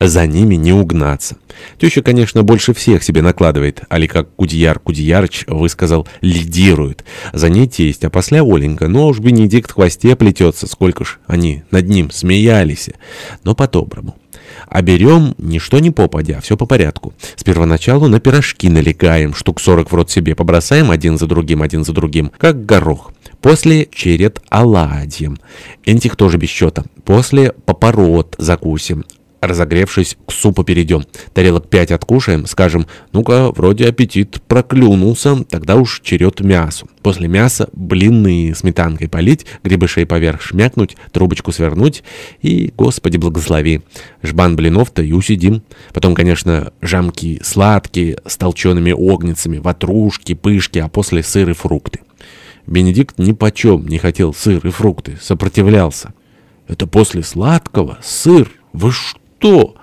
За ними не угнаться. Теща, конечно, больше всех себе накладывает, али как Кудьяр Кудьярыч высказал, лидирует. За ней тесть, а после Оленька. Но уж Бенедикт в хвосте плетется, сколько ж они над ним смеялись. Но по-доброму. А берем ничто не попадя, все по порядку. С первоначалу на пирожки налегаем, штук сорок в рот себе побросаем один за другим, один за другим, как горох. После черед оладьем. Этих тоже без счета. После попорот закусим. Разогревшись, к супу перейдем. Тарелок пять откушаем, скажем, ну-ка, вроде аппетит проклюнулся, тогда уж черед мясу. После мяса блины сметанкой полить, грибышей поверх шмякнуть, трубочку свернуть и, господи, благослови. Жбан блинов-то и усидим. Потом, конечно, жамки сладкие, с толчеными огнецами, ватрушки, пышки, а после сыр и фрукты. Бенедикт ни почем не хотел сыр и фрукты, сопротивлялся. «Это после сладкого? Сыр? Вы что?» Что?»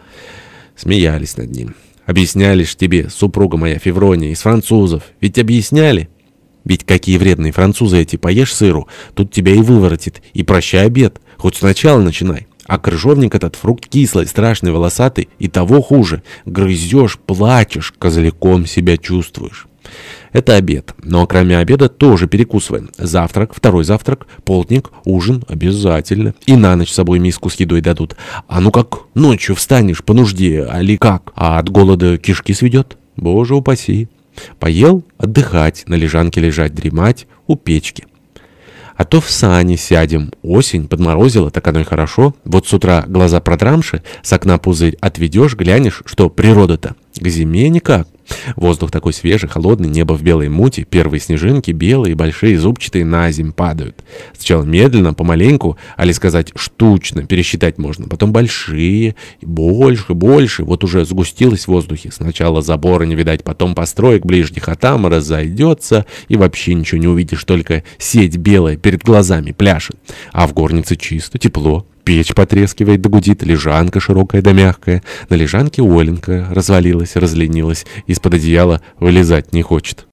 Смеялись над ним. «Объясняли ж тебе, супруга моя Феврония, из французов. Ведь объясняли?» «Ведь какие вредные французы эти, поешь сыру, тут тебя и выворотит, и прощай обед. Хоть сначала начинай. А крыжовник этот фрукт кислый, страшный, волосатый, и того хуже. Грызешь, плачешь, козляком себя чувствуешь». Это обед. Но кроме обеда тоже перекусываем. Завтрак, второй завтрак, полдник, ужин обязательно. И на ночь с собой миску с едой дадут. А ну как ночью встанешь по нужде, али как? А от голода кишки сведет? Боже упаси. Поел — отдыхать, на лежанке лежать, дремать, у печки. А то в сани сядем. Осень, подморозила, так оно и хорошо. Вот с утра глаза продрамши, с окна пузырь отведешь, глянешь, что природа-то. К зиме никак. Воздух такой свежий, холодный, небо в белой мути, первые снежинки белые, большие, зубчатые на земь падают. Сначала медленно, помаленьку, али сказать штучно, пересчитать можно, потом большие, больше, больше, вот уже сгустилось в воздухе. Сначала забора не видать, потом построек ближних, а там разойдется, и вообще ничего не увидишь, только сеть белая перед глазами пляшет. А в горнице чисто, тепло. Печь потрескивает да гудит, лежанка широкая да мягкая. На лежанке Оленька развалилась, разленилась, из-под одеяла вылезать не хочет.